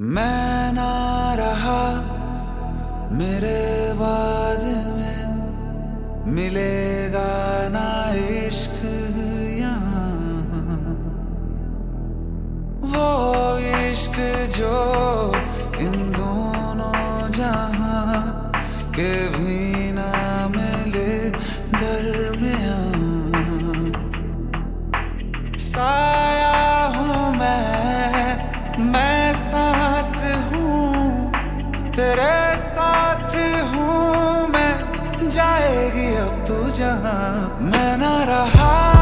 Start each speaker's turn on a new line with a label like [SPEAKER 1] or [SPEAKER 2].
[SPEAKER 1] मैं ना रहा मेरे बाद में। मिलेगा ना इश्क यहाँ। वो इश्क जो तेरे साथ हूँ मैं जाएगी अब तू जहाँ। मैं ना रहा।